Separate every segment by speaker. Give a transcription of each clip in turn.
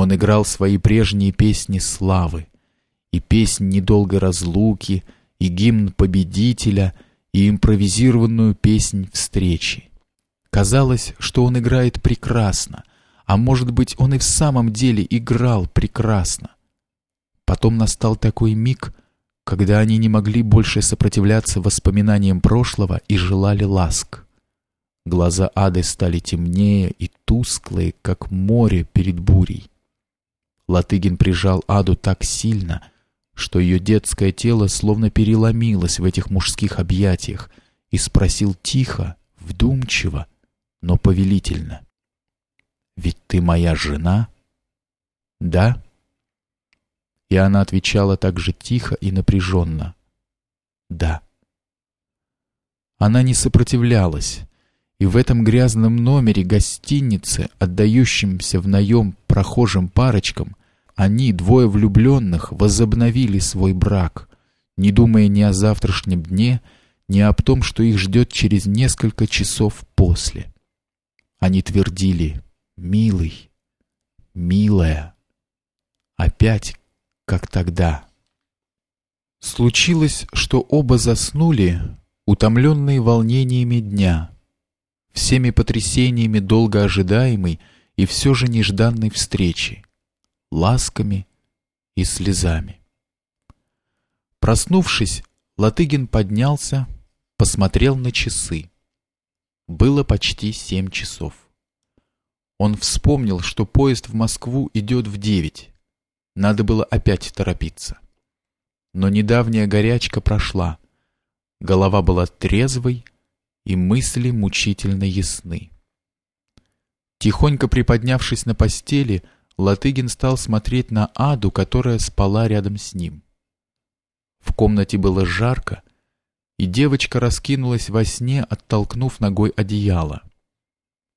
Speaker 1: Он играл свои прежние песни славы, и песнь недолгой разлуки, и гимн победителя, и импровизированную песнь встречи. Казалось, что он играет прекрасно, а может быть, он и в самом деле играл прекрасно. Потом настал такой миг, когда они не могли больше сопротивляться воспоминаниям прошлого и желали ласк. Глаза Ады стали темнее и тусклые, как море перед бурей. Латыгин прижал Аду так сильно, что ее детское тело словно переломилось в этих мужских объятиях и спросил тихо, вдумчиво, но повелительно. «Ведь ты моя жена?» «Да?» И она отвечала так же тихо и напряженно. «Да». Она не сопротивлялась, и в этом грязном номере гостиницы, отдающемся в наем прохожим парочкам, они, двое влюбленных, возобновили свой брак, не думая ни о завтрашнем дне, ни о том, что их ждет через несколько часов после. Они твердили «Милый, милая», опять как тогда. Случилось, что оба заснули, утомленные волнениями дня, всеми потрясениями долго ожидаемой и все же нежданной встречи, ласками и слезами. Проснувшись, Латыгин поднялся, посмотрел на часы. Было почти семь часов. Он вспомнил, что поезд в Москву идет в девять. Надо было опять торопиться. Но недавняя горячка прошла. Голова была трезвой, и мысли мучительно ясны. Тихонько приподнявшись на постели, Латыгин стал смотреть на Аду, которая спала рядом с ним. В комнате было жарко, и девочка раскинулась во сне, оттолкнув ногой одеяло.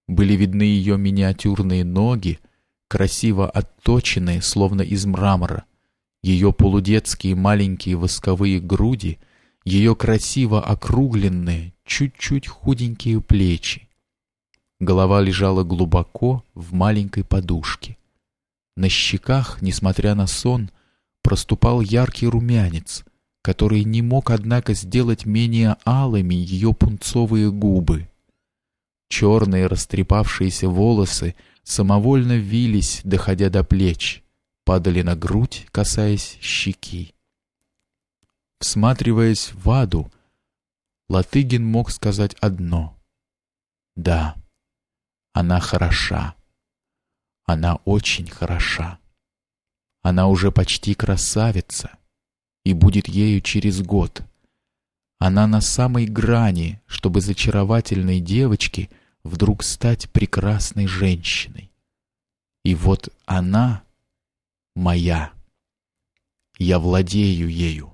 Speaker 1: Были видны ее миниатюрные ноги, красиво отточенные, словно из мрамора, ее полудетские маленькие восковые груди, ее красиво округленные, чуть-чуть худенькие плечи. Голова лежала глубоко в маленькой подушке. На щеках, несмотря на сон, проступал яркий румянец, который не мог, однако, сделать менее алыми ее пунцовые губы. Черные растрепавшиеся волосы самовольно вились, доходя до плеч, падали на грудь, касаясь щеки. Всматриваясь в аду, Латыгин мог сказать одно. Да, она хороша. Она очень хороша. Она уже почти красавица и будет ею через год. Она на самой грани, чтобы зачаровательной девочке вдруг стать прекрасной женщиной. И вот она моя. Я владею ею.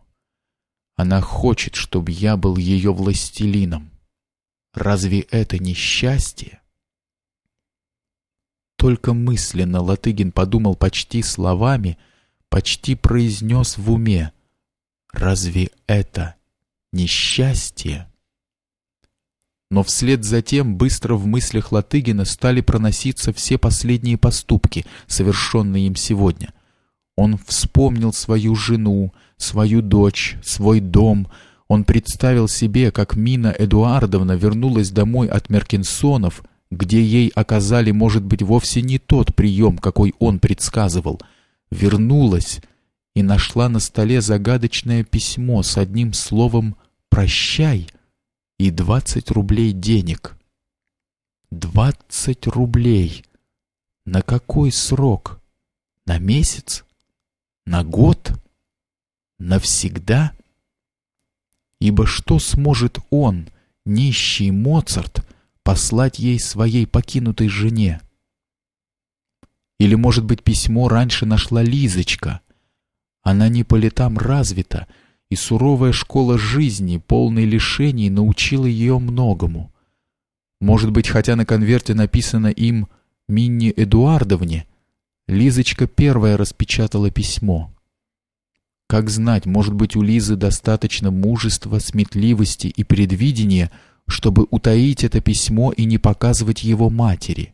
Speaker 1: Она хочет, чтобы я был ее властелином. Разве это не счастье? Только мысленно Латыгин подумал почти словами, почти произнес в уме. Разве это не счастье? Но вслед за тем быстро в мыслях Латыгина стали проноситься все последние поступки, совершенные им сегодня. Он вспомнил свою жену, свою дочь, свой дом. Он представил себе, как Мина Эдуардовна вернулась домой от Меркинсонов, где ей оказали, может быть, вовсе не тот прием, какой он предсказывал. Вернулась и нашла на столе загадочное письмо с одним словом «прощай» и двадцать рублей денег. Двадцать рублей! На какой срок? На месяц? На год? Навсегда? Ибо что сможет он, нищий Моцарт, послать ей своей покинутой жене? Или, может быть, письмо раньше нашла Лизочка? Она не по летам развита, и суровая школа жизни, полной лишений, научила ее многому. Может быть, хотя на конверте написано им «Минни Эдуардовне», Лизочка первая распечатала письмо. Как знать, может быть, у Лизы достаточно мужества, сметливости и предвидения, чтобы утаить это письмо и не показывать его матери.